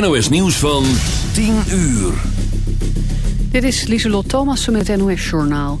NOS nieuws van 10 uur. Dit is Lieselot Thomassen met het NOS-journaal.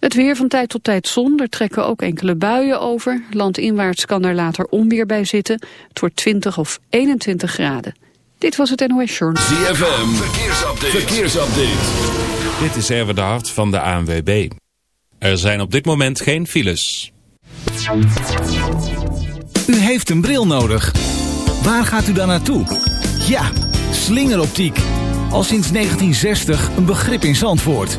Het weer van tijd tot tijd zon, er trekken ook enkele buien over. Landinwaarts kan er later onweer bij zitten. Het wordt 20 of 21 graden. Dit was het NOS Journal. ZFM, verkeersupdate. verkeersupdate. Dit is Erwin de Hart van de ANWB. Er zijn op dit moment geen files. U heeft een bril nodig. Waar gaat u dan naartoe? Ja, slingeroptiek. Al sinds 1960 een begrip in Zandvoort.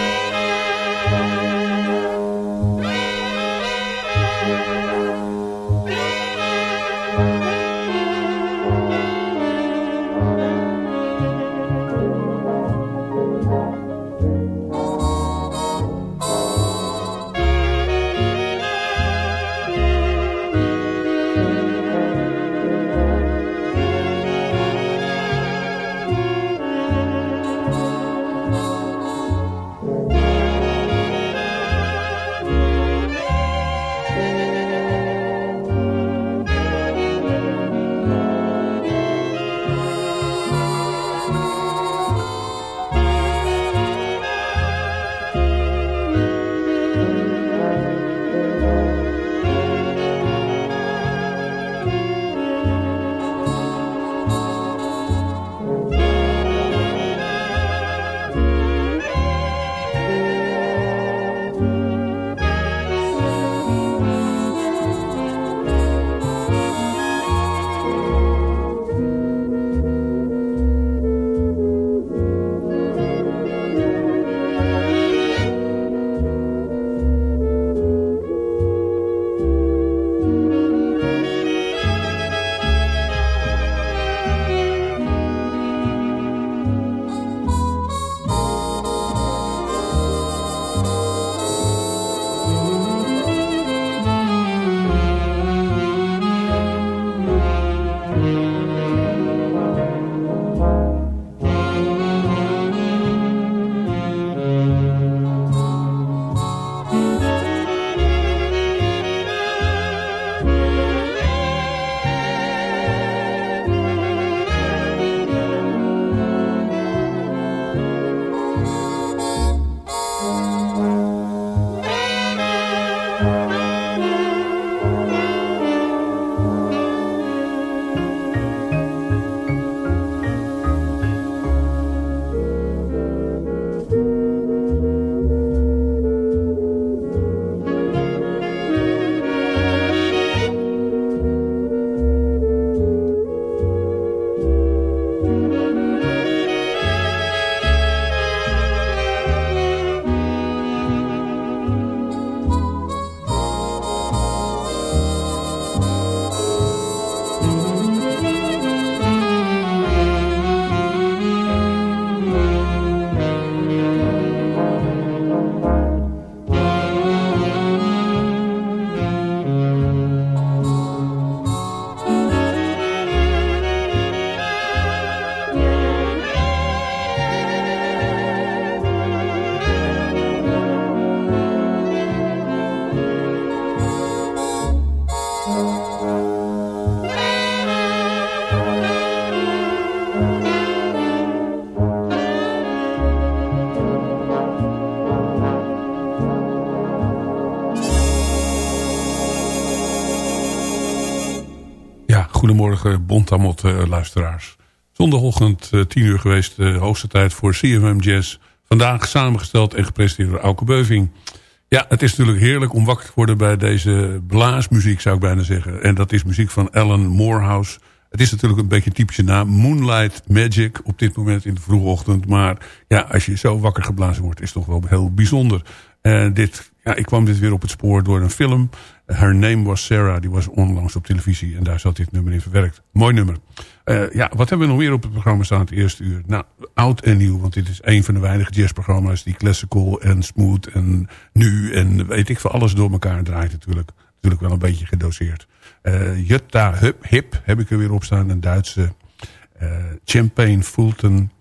Goedemorgen Bontamot uh, luisteraars. Zondagochtend uh, 10 uur geweest, de hoogste tijd voor CMM Jazz. Vandaag samengesteld en gepresenteerd door Auke Beuving. Ja, het is natuurlijk heerlijk om wakker te worden bij deze blaasmuziek zou ik bijna zeggen. En dat is muziek van Alan Morehouse. Het is natuurlijk een beetje typische naam. Moonlight Magic op dit moment in de vroege ochtend. Maar ja, als je zo wakker geblazen wordt is het toch wel heel bijzonder. En dit, ja, ik kwam dit weer op het spoor door een film. Her Name Was Sarah, die was onlangs op televisie. En daar zat dit nummer in verwerkt. Mooi nummer. Uh, ja, wat hebben we nog meer op het programma staan het eerste uur? Nou, oud en nieuw, want dit is een van de weinige jazzprogramma's... die classical en smooth en nu en weet ik veel alles door elkaar draait natuurlijk. Natuurlijk wel een beetje gedoseerd. Uh, Jutta Hip, Hip heb ik er weer op staan, een Duitse. Uh, Champagne Fulton,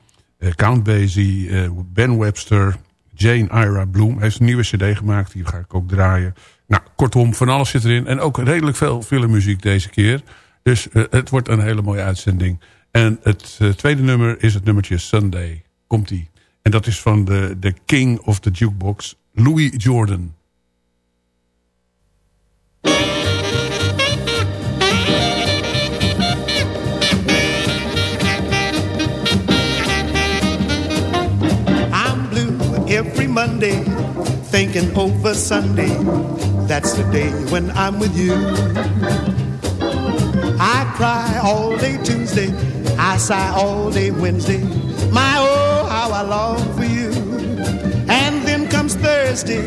Count Basie, Ben Webster... Jane Ira Bloom heeft een nieuwe cd gemaakt. Die ga ik ook draaien. Nou, kortom, van alles zit erin. En ook redelijk veel filmmuziek deze keer. Dus uh, het wordt een hele mooie uitzending. En het uh, tweede nummer is het nummertje Sunday. Komt-ie. En dat is van de, de king of the jukebox, Louis Jordan. Monday, thinking over Sunday. That's the day when I'm with you. I cry all day Tuesday, I sigh all day Wednesday. My oh, how I long for you. And then comes Thursday,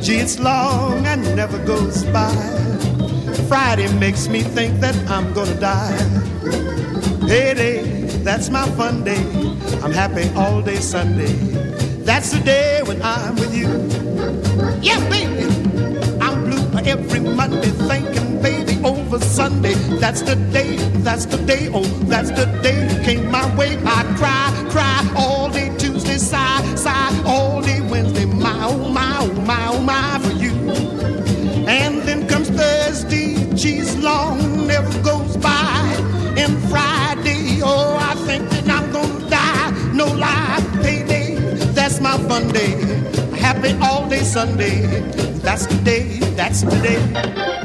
gee, it's long and never goes by. Friday makes me think that I'm gonna die. Payday, that's my fun day. I'm happy all day Sunday. That's the day when I'm with you. Yeah, baby, I'm blue every Monday thinking, baby, over Sunday. That's the day, that's the day, oh, that's the day you came my way. I cry, cry all day Tuesday, sigh, sigh Happy all day Sunday, that's the day, that's the day.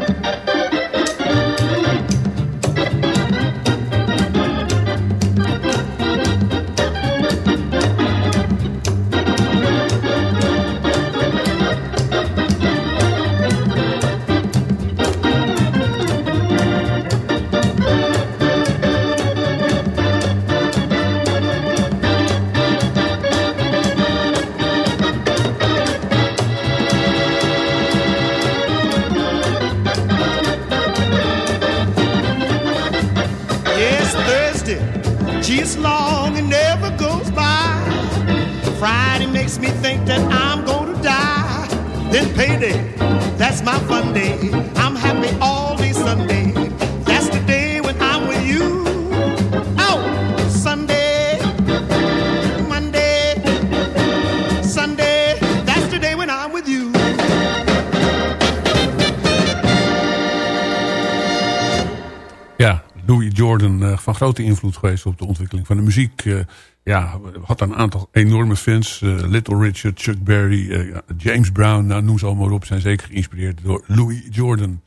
Van grote invloed geweest op de ontwikkeling van de muziek. Uh, ja, had een aantal enorme fans. Uh, Little Richard, Chuck Berry, James Brown, nou, noem ze allemaal op. Zijn zeker geïnspireerd door Louis Jordan.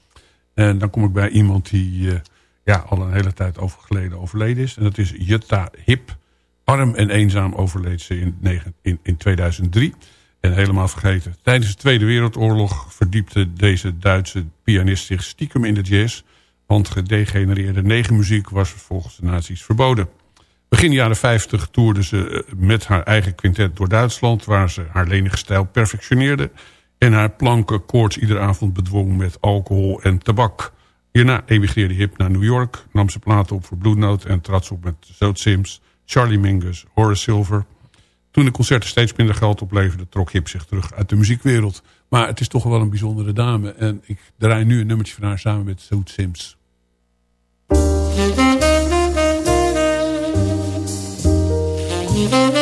En dan kom ik bij iemand die ja, al een hele tijd over geleden overleden is. En dat is Jutta Hip. Arm en eenzaam overleed ze in, in 2003. En helemaal vergeten. Tijdens de Tweede Wereldoorlog verdiepte deze Duitse pianist zich stiekem in de jazz... Want gedegenereerde negenmuziek was volgens de nazi's verboden. Begin jaren 50 toerde ze met haar eigen quintet door Duitsland... waar ze haar lenige stijl perfectioneerde... en haar planken koorts iedere avond bedwong met alcohol en tabak. Hierna emigreerde Hip naar New York... nam ze platen op voor Blue Note en trad ze op met Zoot Sims... Charlie Mingus, Horace Silver... Toen de concerten steeds minder geld opleverden... trok Hip zich terug uit de muziekwereld. Maar het is toch wel een bijzondere dame. En ik draai nu een nummertje van haar samen met Zoot Sims. Thank you.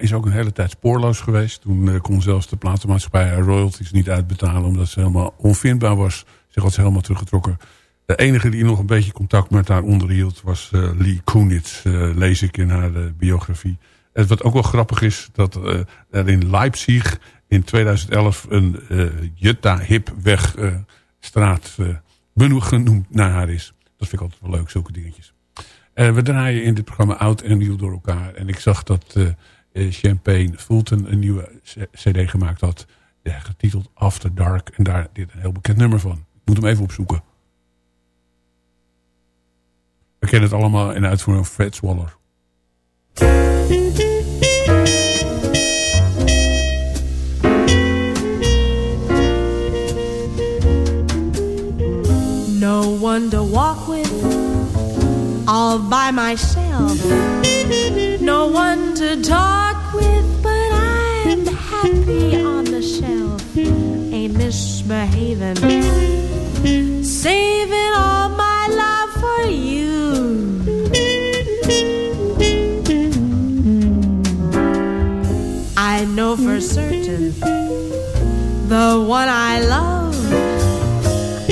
Is ook een hele tijd spoorloos geweest. Toen uh, kon zelfs de platenmaatschappij royalties niet uitbetalen... omdat ze helemaal onvindbaar was. Zich had ze helemaal teruggetrokken. De enige die nog een beetje contact met haar onderhield... was uh, Lee Kunitz, uh, lees ik in haar biografie. En wat ook wel grappig is... dat er in Leipzig in 2011 een Jutta Hipweg straat genoemd naar haar is. Dat vind ik altijd wel leuk, zulke dingetjes. we draaien in dit programma oud en nieuw door elkaar. En ik zag dat eh, Champagne Fulton een nieuwe cd gemaakt had. getiteld After Dark. En daar dit een heel bekend nummer van. Ik moet hem even opzoeken. We kennen het allemaal in uitvoering van Fred Waller. No one to walk with, all by myself. No one to talk with, but I'm happy on the shelf. Ain't misbehaving, saving all my love for you. I know for certain the one I love.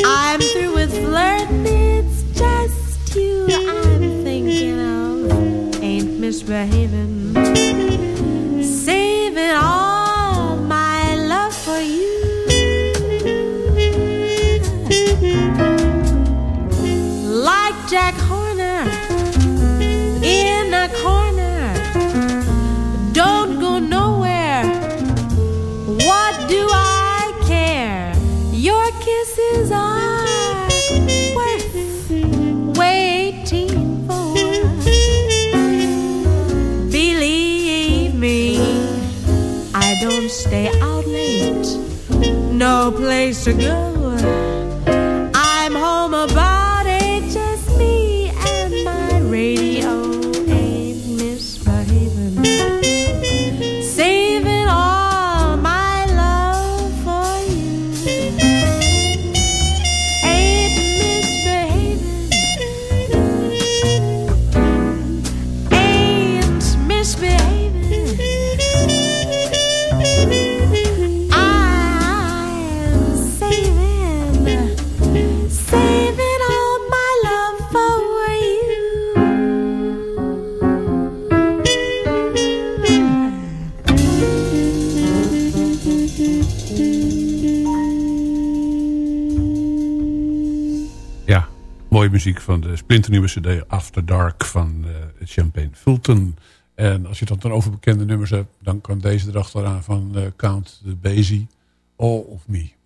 I'm through with flirting, it's just you I'm thinking of. Ain't misbehaving, all to go. I'm home about van de splinternieuwe cd After Dark van uh, Champagne Fulton. En als je dan over bekende nummers hebt... dan kan deze erachteraan van uh, Count Basie, All of Me.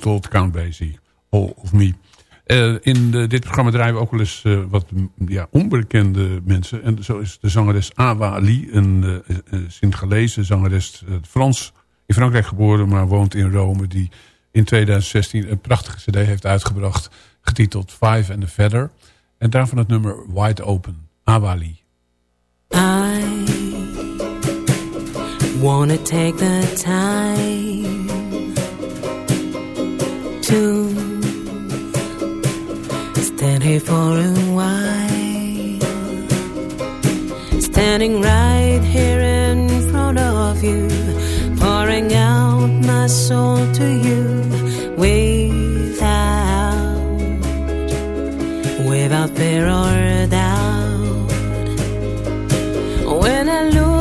Good Old Count Basie, All of Me. Uh, in de, dit programma draaien we ook wel eens uh, wat ja, onbekende mensen. En zo is de zangeres Awa Ali, een uh, Sint-Galese zangeres, Frans, in Frankrijk geboren, maar woont in Rome. Die in 2016 een prachtige cd heeft uitgebracht, getiteld Five and a Feather. En daarvan het nummer Wide Open, Awa Ali. I wanna take the time to stand here for a while. Standing right here in front of you, pouring out my soul to you without, without fear or doubt. When I look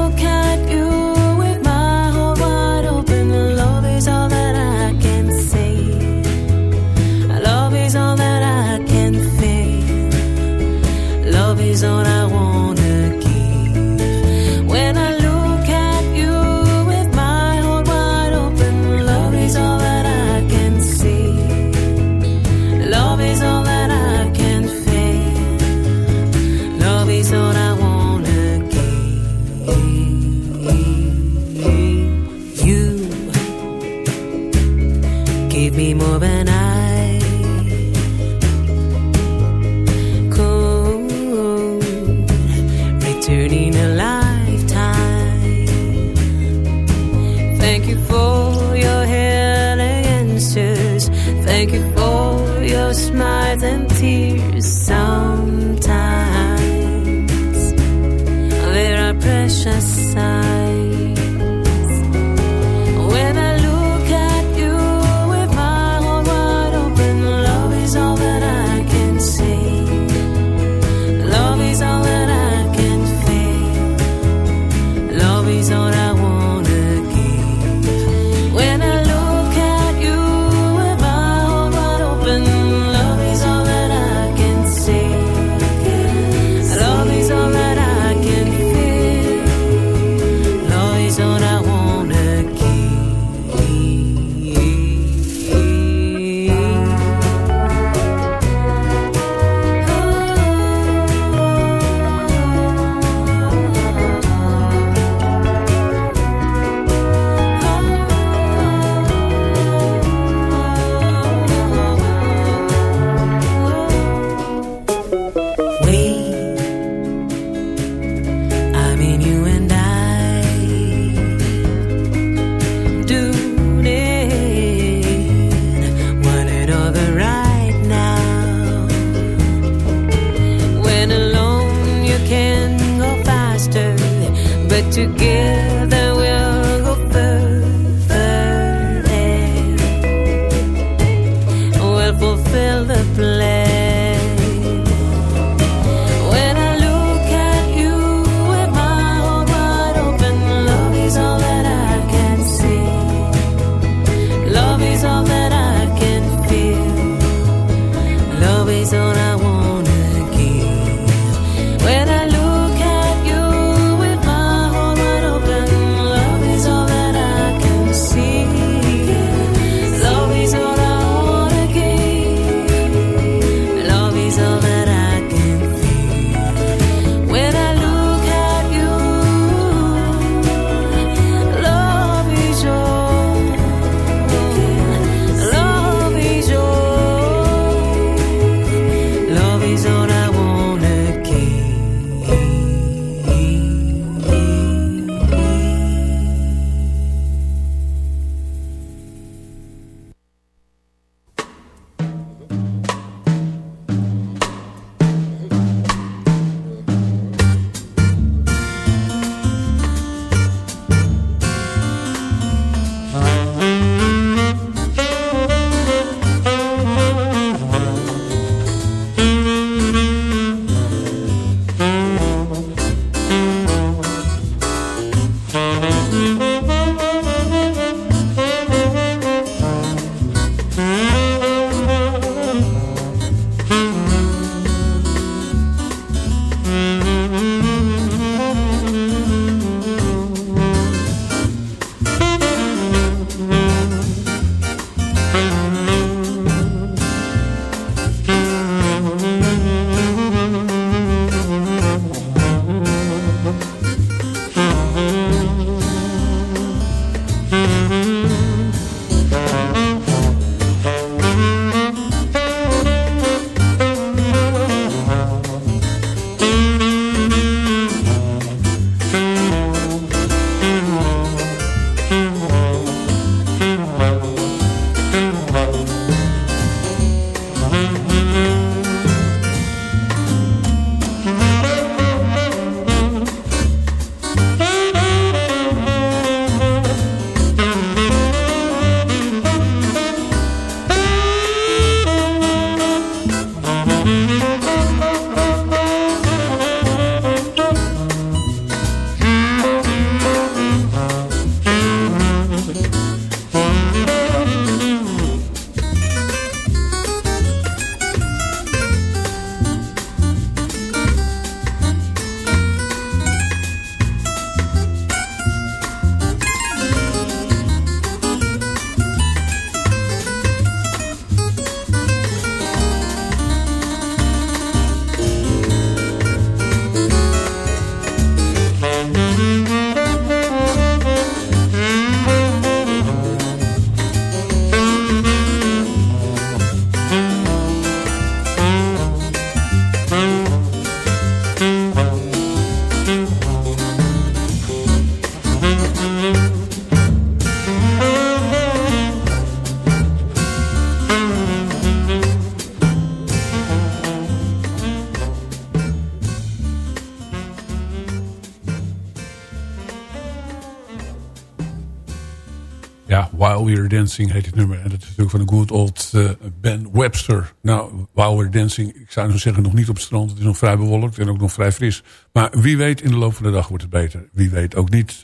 Dancing heet het nummer. En dat is natuurlijk van de good old eh, Ben Webster. Nou, While Dancing, ik zou nog zeggen nog niet op het strand. Het is nog vrij bewolkt en ook nog vrij fris. Maar wie weet in de loop van de dag wordt het beter. Wie weet ook niet.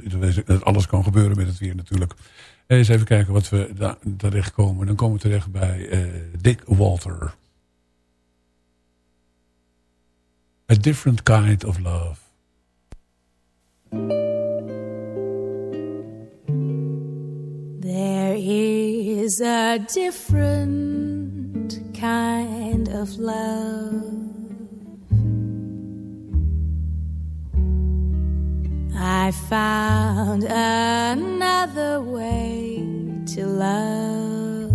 Alles kan gebeuren met het weer natuurlijk. Eens even kijken wat we daar terecht komen. Dan komen we terecht bij uh, Dick Walter. A different kind of love. Is a different kind of love. I found another way to love.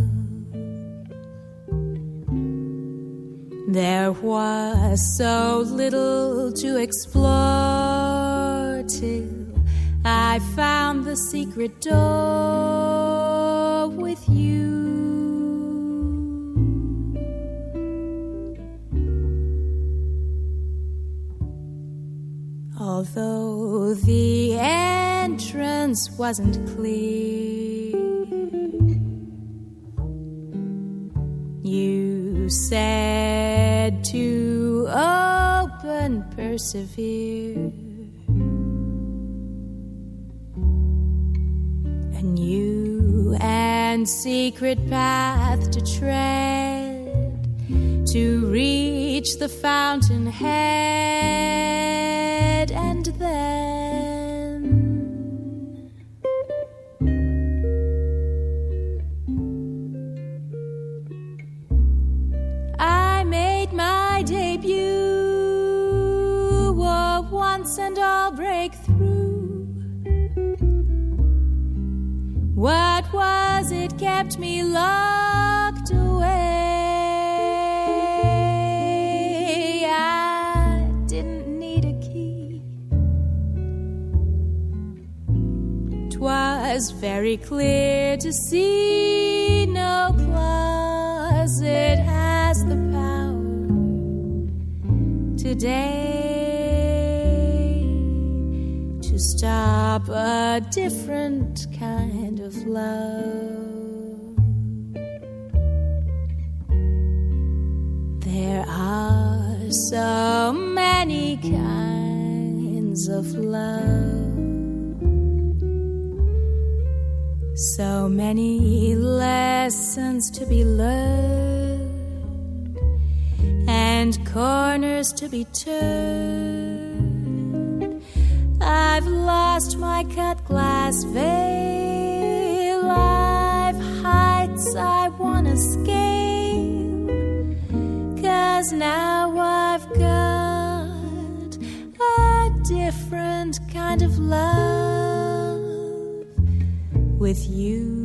There was so little to explore till I found the secret door with you. Although the entrance wasn't clear, you said to open, persevere. A new and secret path to tread to reach the fountainhead. And then kept me locked away? I didn't need a key. Twas very clear to see no closet has the power today to stop a different kind of love. So many kinds of love, so many lessons to be learned, and corners to be turned. I've lost my cut glass veil. I've heights I wanna scale. Cause now I've got a different kind of love with you.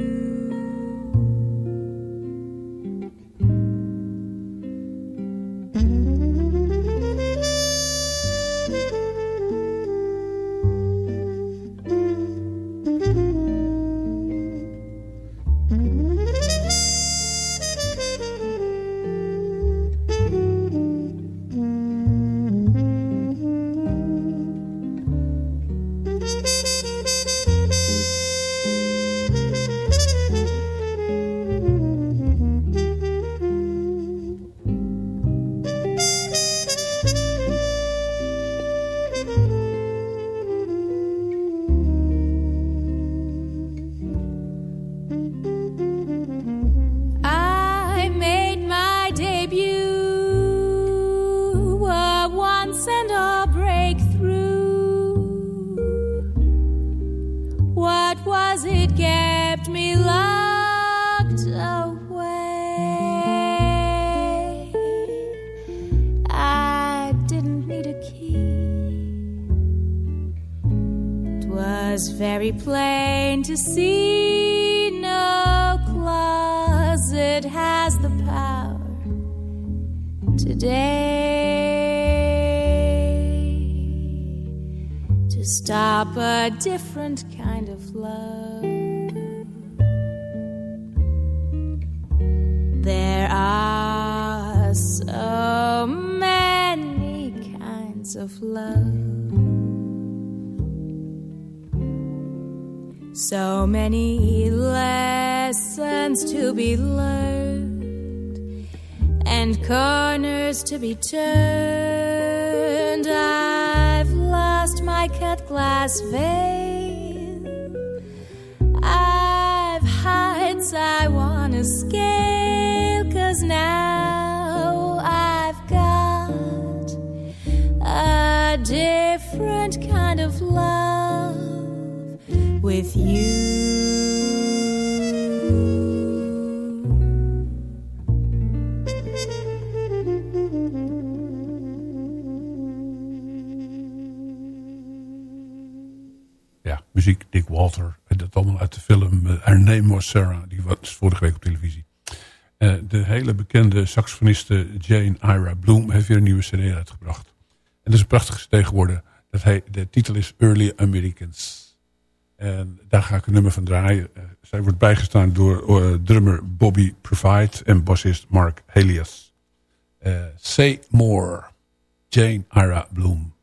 Turned. I've lost my cut glass veil. I've heights I wanna scale, cause now I've got a different kind of love with you. Walter. Dat allemaal uit de film Her Name Was Sarah. Die was vorige week op televisie. Eh, de hele bekende saxofoniste Jane Ira Bloom heeft weer een nieuwe cd uitgebracht. En dat is een prachtige cd geworden. Dat hij, de titel is Early Americans. En daar ga ik een nummer van draaien. Eh, zij wordt bijgestaan door eh, drummer Bobby Provide en bassist Mark Helias. Eh, Say More, Jane Ira Bloom.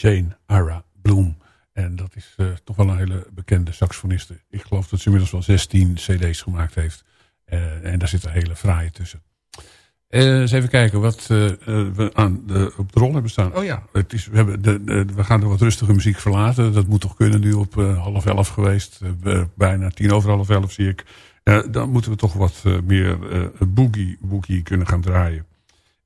Jane Ira Bloom. En dat is uh, toch wel een hele bekende saxofoniste. Ik geloof dat ze inmiddels wel 16 cd's gemaakt heeft. Uh, en daar zit een hele fraaie tussen. Uh, eens even kijken wat we aan de, op de rol hebben staan. Oh ja, het is, we, hebben de, de, we gaan de wat rustige muziek verlaten. Dat moet toch kunnen nu op half elf geweest. bijna tien over half elf zie ik. dan moeten we toch wat meer boogie, boogie kunnen gaan draaien.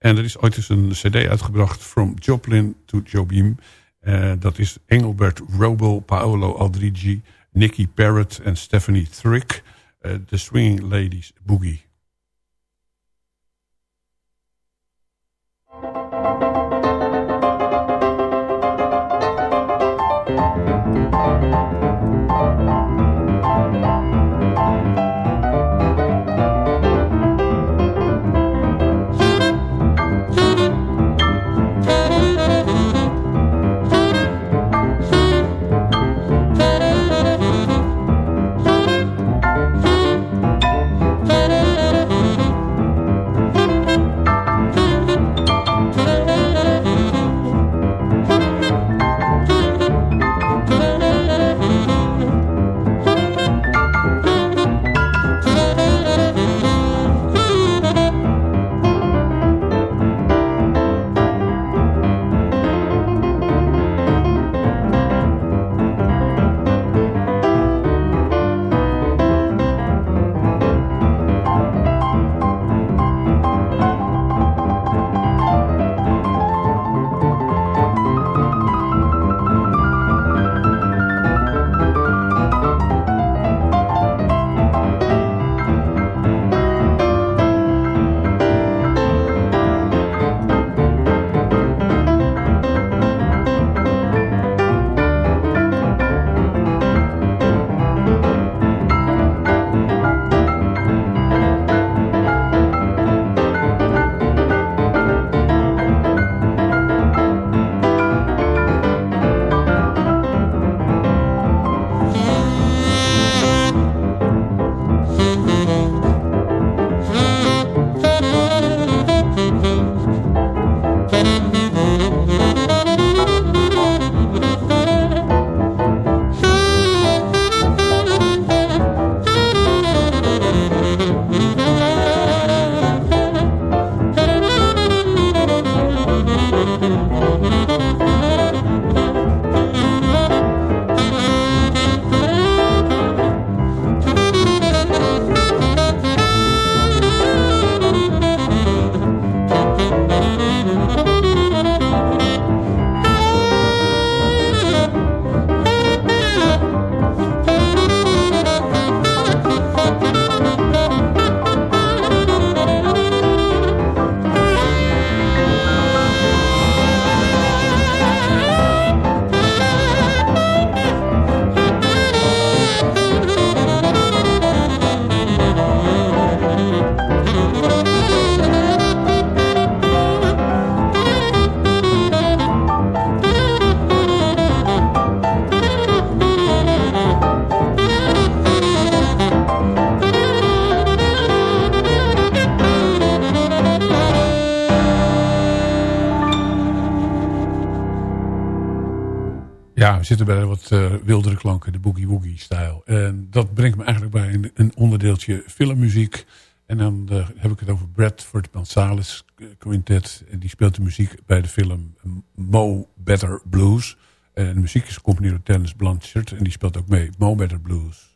En er is ooit eens een cd uitgebracht. From Joplin to Jobim. Uh, dat is Engelbert Robel, Paolo Aldrigi, Nicky Parrott en Stephanie Thrick. Uh, The Swinging Ladies Boogie. Gonzalez Quintet. En die speelt de muziek bij de film Mo Better Blues. En de muziek is gecomponeerd door Dennis Blanchard. En die speelt ook mee, Mo Better Blues.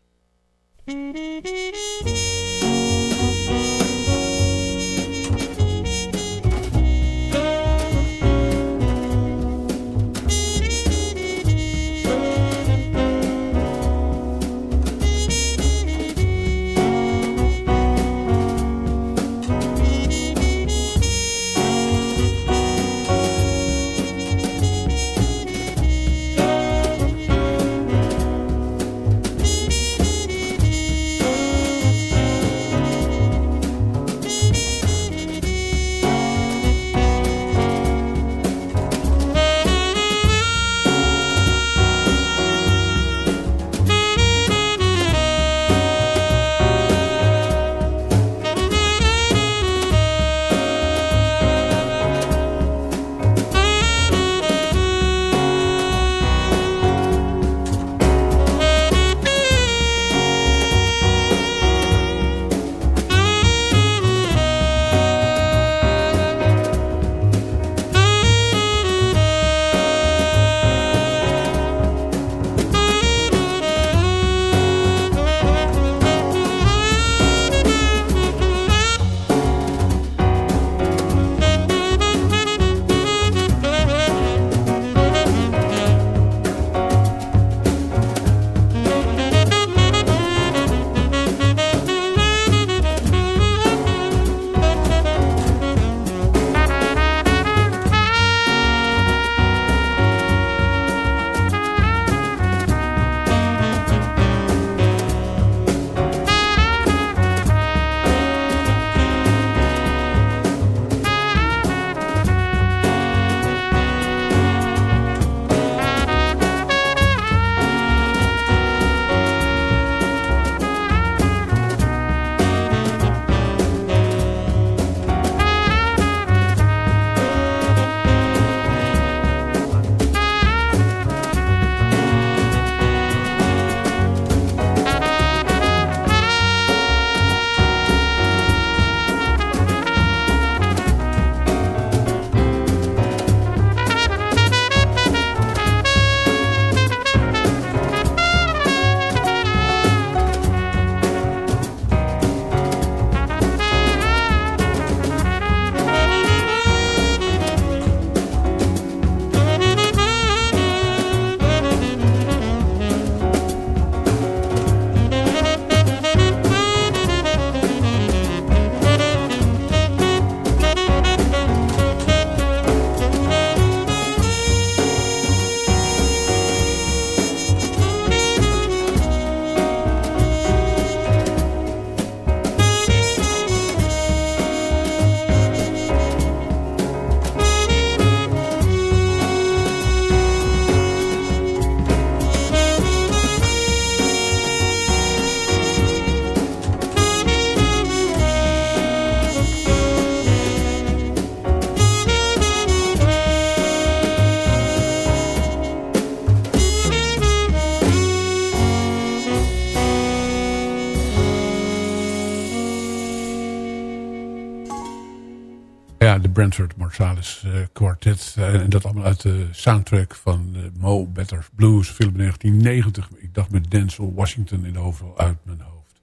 Marsalis uh, Quartet. Uh, en dat allemaal uit de soundtrack van uh, Mo Better Blues, film 1990. Ik dacht met Denzel Washington in de hoofd uit mijn hoofd.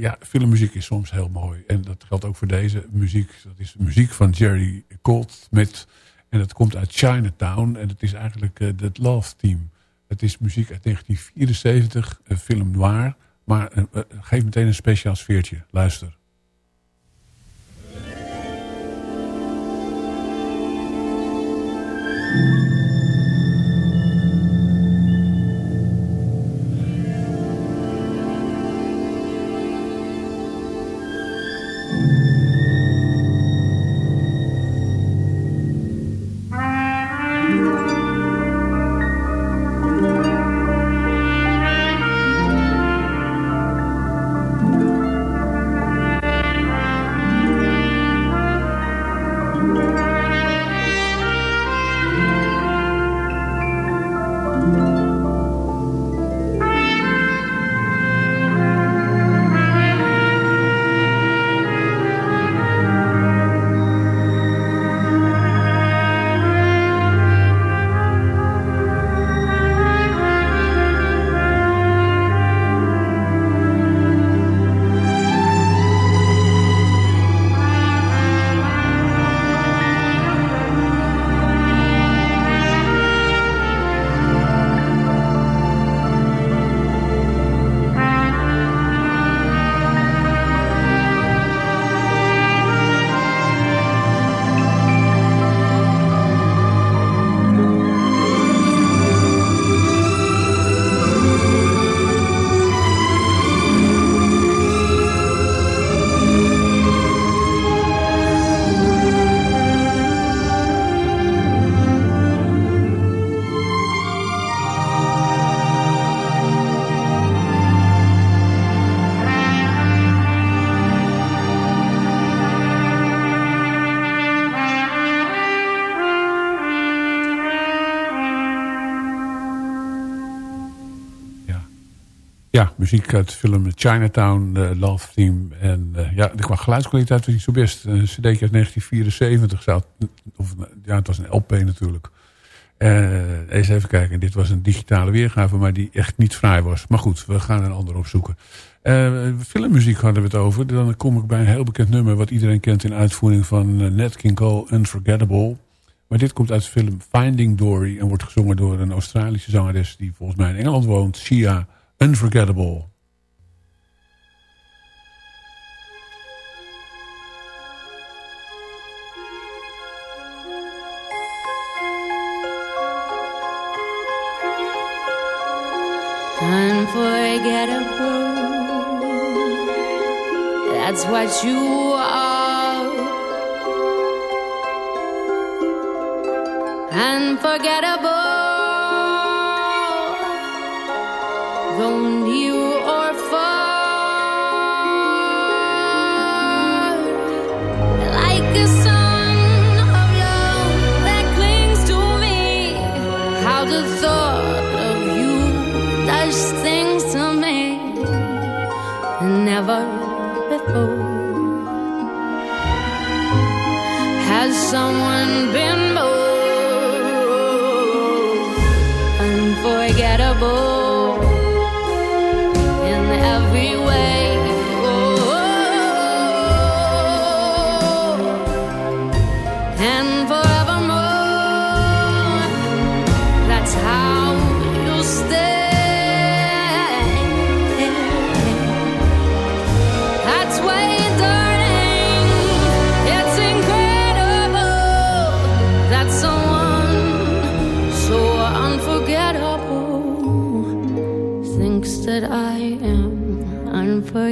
ja, filmmuziek is soms heel mooi. En dat geldt ook voor deze muziek. Dat is de muziek van Jerry Goldsmith. En dat komt uit Chinatown. En het is eigenlijk het Love Team. Het is muziek uit 1974, een film noir. Maar geef meteen een speciaal sfeertje. Luister. Muziek uit de film Chinatown, Love Theme. En uh, ja, qua geluidskwaliteit was niet zo best. Een cd uit 1974 zou of, ja, het was een LP natuurlijk. Uh, eens even kijken, dit was een digitale weergave, maar die echt niet vrij was. Maar goed, we gaan een ander opzoeken. filmmuziek hadden we het over. Dan kom ik bij een heel bekend nummer wat iedereen kent in uitvoering van Nat King Cole, Unforgettable. Maar dit komt uit de film Finding Dory en wordt gezongen door een Australische zangeres die volgens mij in Engeland woont, Sia Unforgettable. Unforgettable. That's what you are. Unforgettable. don't you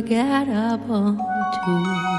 unforgettable too.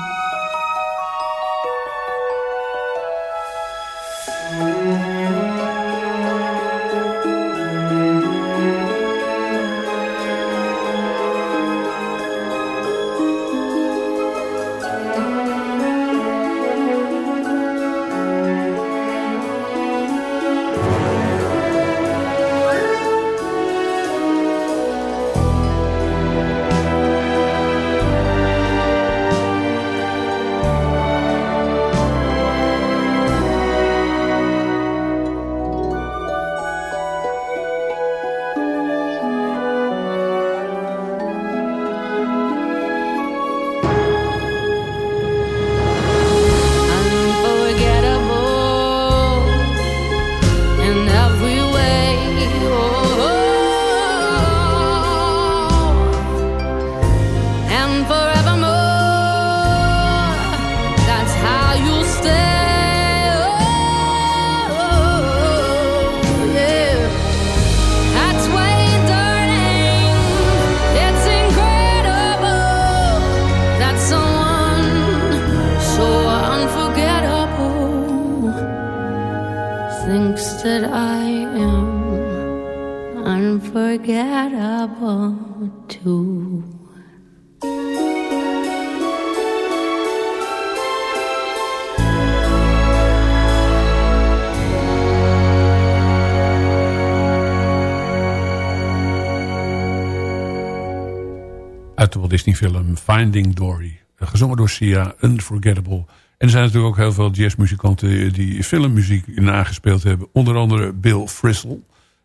Uit de Walt Disney film Finding Dory. Gezongen door Sia, Unforgettable. En er zijn natuurlijk ook heel veel jazzmuzikanten die filmmuziek nagespeeld hebben. Onder andere Bill Frisell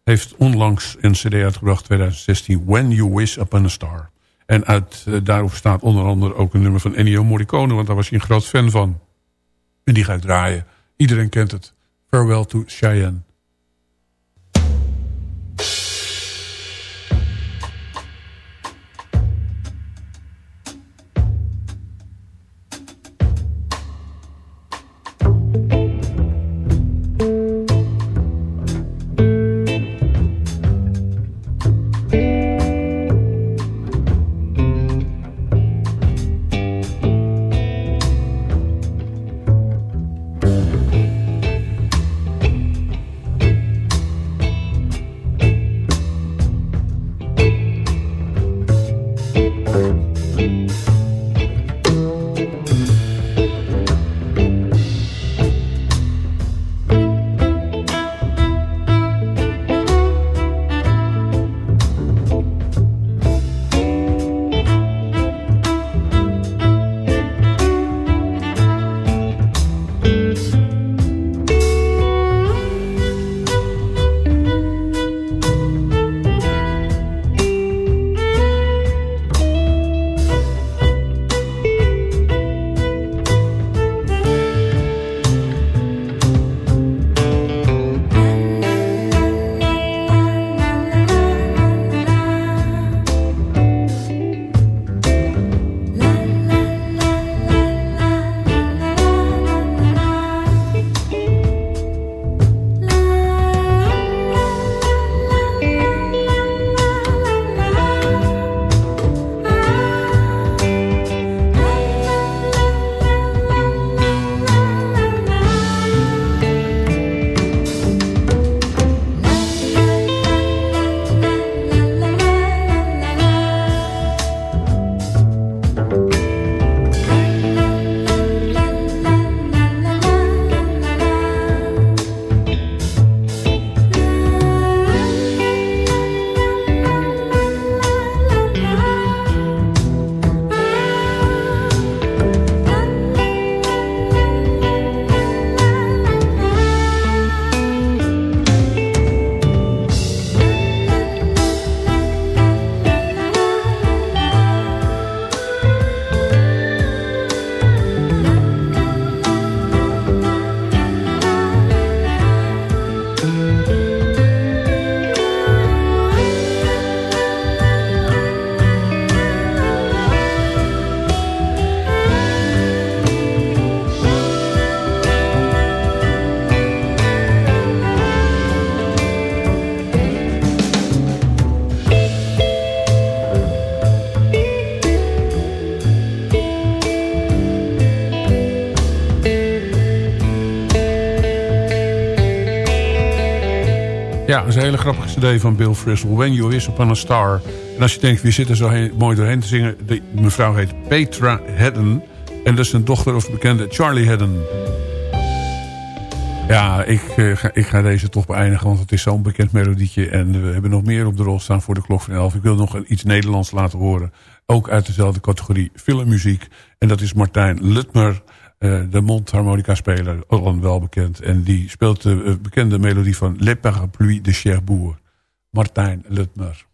heeft onlangs een cd uitgebracht, 2016, When You Wish Upon a Star. En uit, eh, daarop staat onder andere ook een nummer van Ennio Morricone, want daar was hij een groot fan van. En die ga ik draaien. Iedereen kent het. Farewell to Cheyenne. Dat is een hele grappige cd van Bill Frisell. When You Wish Upon a Star. En als je denkt, wie zit er zo mooi doorheen te zingen... De mevrouw heet Petra Hedden. En dat is een dochter of de bekende Charlie Hedden. Ja, ik, eh, ga, ik ga deze toch beëindigen, want het is zo'n bekend melodietje. En we hebben nog meer op de rol staan voor de klok van 11. Ik wil nog iets Nederlands laten horen. Ook uit dezelfde categorie filmmuziek. En dat is Martijn Lutmer, de mondharmonica-speler, wel bekend. En die speelt de eh, bekende melodie van Le Parapluie de Cherbourg. Martijn Lutmer.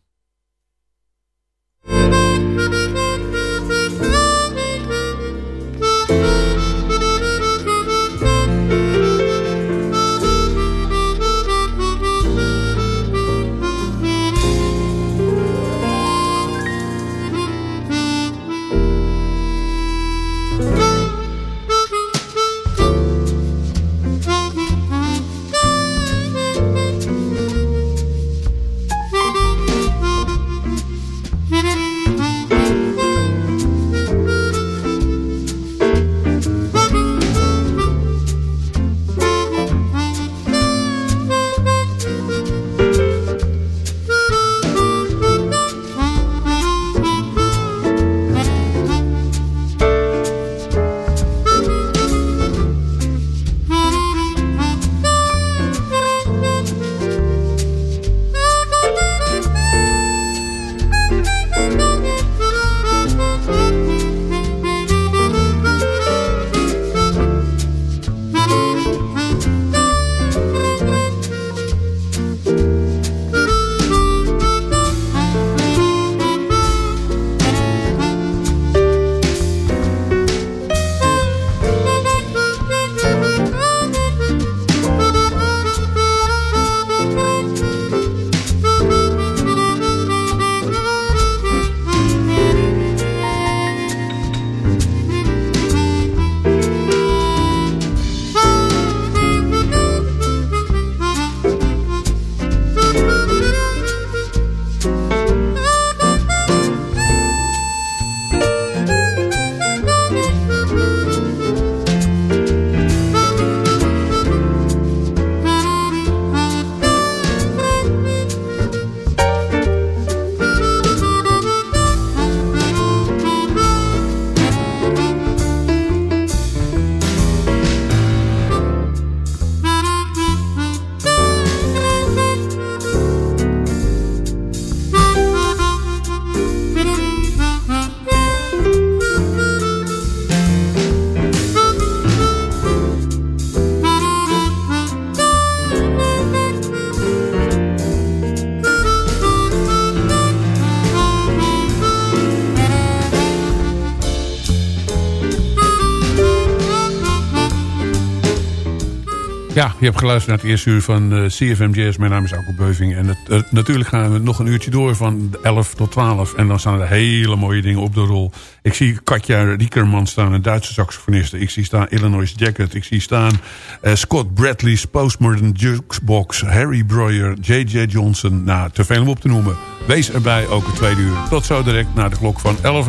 Ja, je hebt geluisterd naar het eerste uur van eh, CFM Jazz. Mijn naam is Alko Beuving. En het, eh, natuurlijk gaan we nog een uurtje door van 11 tot 12. En dan staan er hele mooie dingen op de rol. Ik zie Katja Riekerman staan, een Duitse saxofoniste. Ik zie staan Illinois Jacket. Ik zie staan eh, Scott Bradley's Postmodern Jukebox. Harry Breuer, J.J. Johnson. Nou, te veel om op te noemen. Wees erbij, ook het tweede uur. Tot zo direct naar de klok van 11.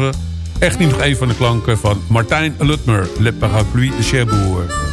Echt niet nog een van de klanken van Martijn Lutmer. Le Parapluie de Cherbourg.